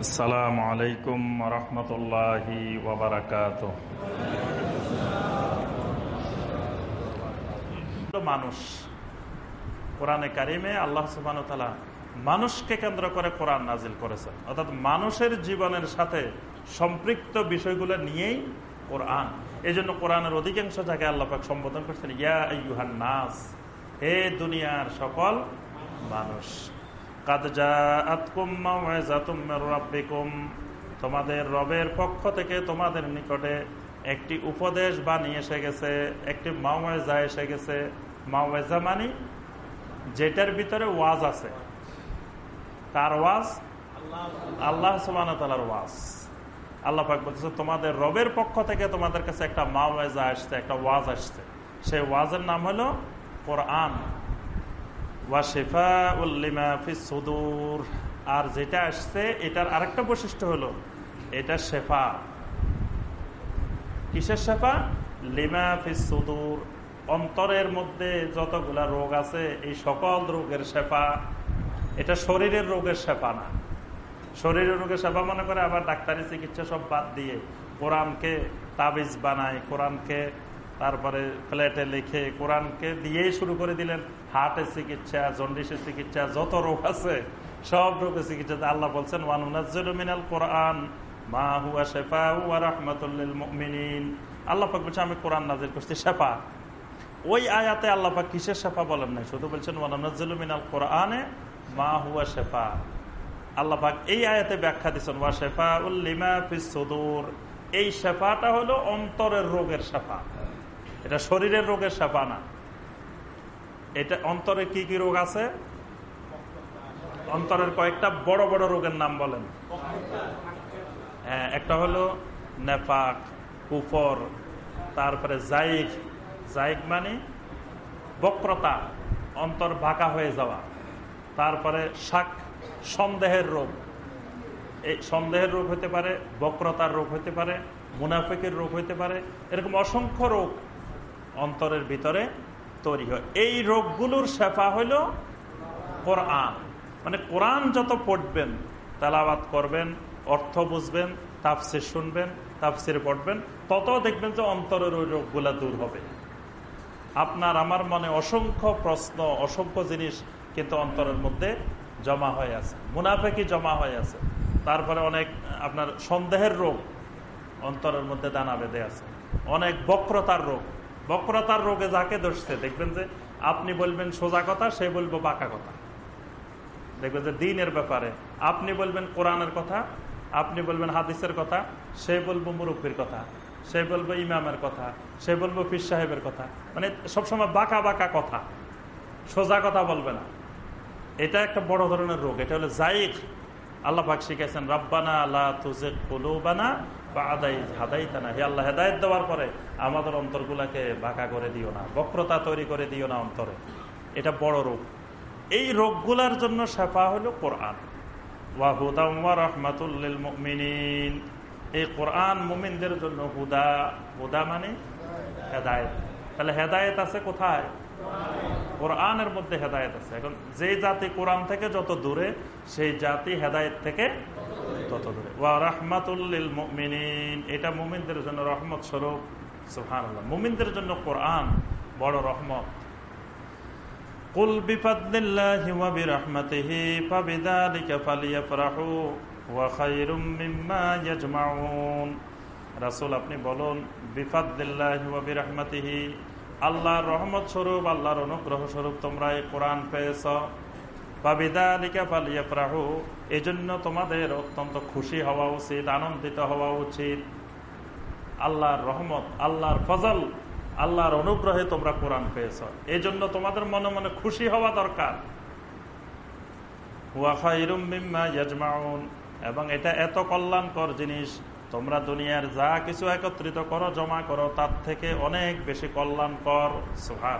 আসসালামু আলাইকুম রহমতুল্লাহি মানুষ, কোরআনে কারিমে আল্লাহ সুবান মানুষকে কেন্দ্র করে কোরআন নাজিল করেছেন। অর্থাৎ মানুষের জীবনের সাথে সম্পৃক্ত বিষয়গুলো নিয়েই কোরআন। এই জন্য কোরআনের অধিকাংশ জায়গায় আল্লাপাক সম্বোধন করছেন, ইয়া ইউহান নাস, হে দুনিয়ার সকল মানুষ। তোমাদের রবের পক্ষ থেকে তোমাদের নিকটে একটি উপদেশ বানিয়ে এসে গেছে, একটি মাওয়াজা এসে গেছে। মাওয়াজা মানি যেটার ভিতরে ওয়াজ আছে। কার ওয়াজ? আল্লাহ সুবাহর ওয়াজ। আল্লাহ পাক বলতেছে, তোমাদের রবের পক্ষ থেকে তোমাদের কাছে একটা মাওয়াজা আসছে, একটা ওয়াজ আসছে। সেই ওয়াজের নাম হলো কোরআন। সুদূর। আর যেটা আসছে, এটার আরেকটা বৈশিষ্ট্য হলো, এটা শেফা। কিসের শেফা? লিমা সুদূর। অন্তরের মধ্যে যতগুলা রোগ আছে, এই সকল রোগের শেফা। এটা শরীরের রোগের শেফা না। শরীরের রোগের সেবা মনে করে আবার ডাক্তারি চিকিৎসা সব বাদ দিয়ে কোরআনকে তাবিজ বানায়, কোরআনকে তারপরে প্লেটে লিখে কোরআনকে দিয়েই শুরু করে দিলেন। হার্টের চিকিৎসা, জন্ডিসের চিকিৎসা, যত রোগ আছে, সব রোগের চিকিৎসা। আল্লাহ বলছেন ওয়ানুনাজিনাল কোরআন, মা হুয়া বলছে আমি কোরআন করছি ওই আয়াতে কিসের বলেন নাই? শুধু বলছেন কোরআনে মা হুয়া এই আয়াতে ব্যাখ্যা ওয়া এই শেফাটা হলো অন্তরের রোগের শেফা। এটা শরীরের রোগের সেবা না। এটা অন্তরে কি কি রোগ আছে? অন্তরের কয়েকটা বড় বড় রোগের নাম বলেন। হ্যাঁ একটা হলো নেফাক কুফর, তারপরে জাইক জাইক মানে বক্রতা, অন্তর ভাকা হয়ে যাওয়া। তারপরে শাক, সন্দেহের রোগ। এই সন্দেহের রোগ হতে পারে, বক্রতার রোগ হতে পারে, মুনাফিকের রোগ হতে পারে, এরকম অসংখ্য রোগ। অন্তরের ভিতরে তৈরি হয়। এই রোগগুলোর শেফা হইল কোরআন। মানে কোরআন যত পড়বেন তালাবাত করবেন, অর্থ বুঝবেন, তাফসির শুনবেন, তাফসির পড়বেন, তত দেখবেন যে অন্তরের ওই রোগগুলা দূর হবে। আপনার, আমার মনে অসংখ্য প্রশ্ন, অসংখ্য জিনিস কিন্তু অন্তরের মধ্যে জমা হয়ে আছে। মুনাফেকি জমা হয়ে আছে। তারপরে অনেক, আপনার সন্দেহের রোগ অন্তরের মধ্যে দানা বেঁধে আছে। অনেক বক্রতার রোগ। বক্রতার রোগে যাকে ধরছে, দেখবেন যে আপনি বলবেন সোজা কথা, সে বলব বাঁকা কথা। দেখবেন যে দিনের ব্যাপারে, আপনি বলবেন কোরআনের কথা, আপনি বলবেন হাদিসের কথা, সে বলব মুরব্বীর কথা, সে বলব ইমামের কথা, সে বলব ফির সাহেবের কথা। মানে সবসময় বাঁকা বাঁকা কথা, সোজা কথা বলবে না। এটা একটা বড় ধরনের রোগ, এটা হলো জাইক আল্লাহ শিখেছেন রব্বানা আল্লাহ তুজে কলুবানা বা হাদাই দেওয়ার পরে আমাদের অন্তরগুলাকে করে দিও না, বক্রতা তৈরি করে দিও না অন্তরে। এটা বড় রোগ। এই রোগগুলার জন্য কোরআন। এই কোরআন মুমিনদের জন্য হুদা হুদা মানে হেদায়ত। তাহলে হেদায়ত আছে কোথায়? কোরআনের মধ্যে হেদায়ত আছে। এখন যে জাতি কোরআন থেকে যত দূরে, সেই জাতি হেদায়ত থেকে তত দূরে। ওয়া রাহমাতুল্লিল মুমিনিন। এটা মুমিনদের জন্য রহমত স্বরূপ। সুবহানাল্লাহ। মুমিনদের জন্য কোরআন বড় রহমত। কুল বিফাদলিল্লাহি ওয়া বিরহমাতিহি ফাবিযালিকা ফালিয়াফরাহু ওয়া খায়রুম মিম্মা ইয়াজমাউন। রাসূল, আপনি বলুন, বিফাদলিল্লাহি ওয়া বিরহমাতিহি, আল্লাহর রহমত স্বরূপ, আল্লাহর অনুগ্রহ স্বরূপ তোমরা এই কোরআন পেয়েছ? এই জন্য তোমাদের অত্যন্ত খুশি হওয়া উচিত, আনন্দিত হওয়া উচিত। আল্লাহর রহমত, আল্লাহর ফজল, আল্লাহর অনুগ্রহে তোমরা কোরআন পেয়েছ। এই জন্য তোমাদের মনে মনে খুশি হওয়া দরকার। এবং এটা এত কল্যাণকর জিনিস, তোমরা দুনিয়ার যা কিছু একত্রিত করো, জমা করো, তার থেকে অনেক বেশি কল্যাণকর। সুহার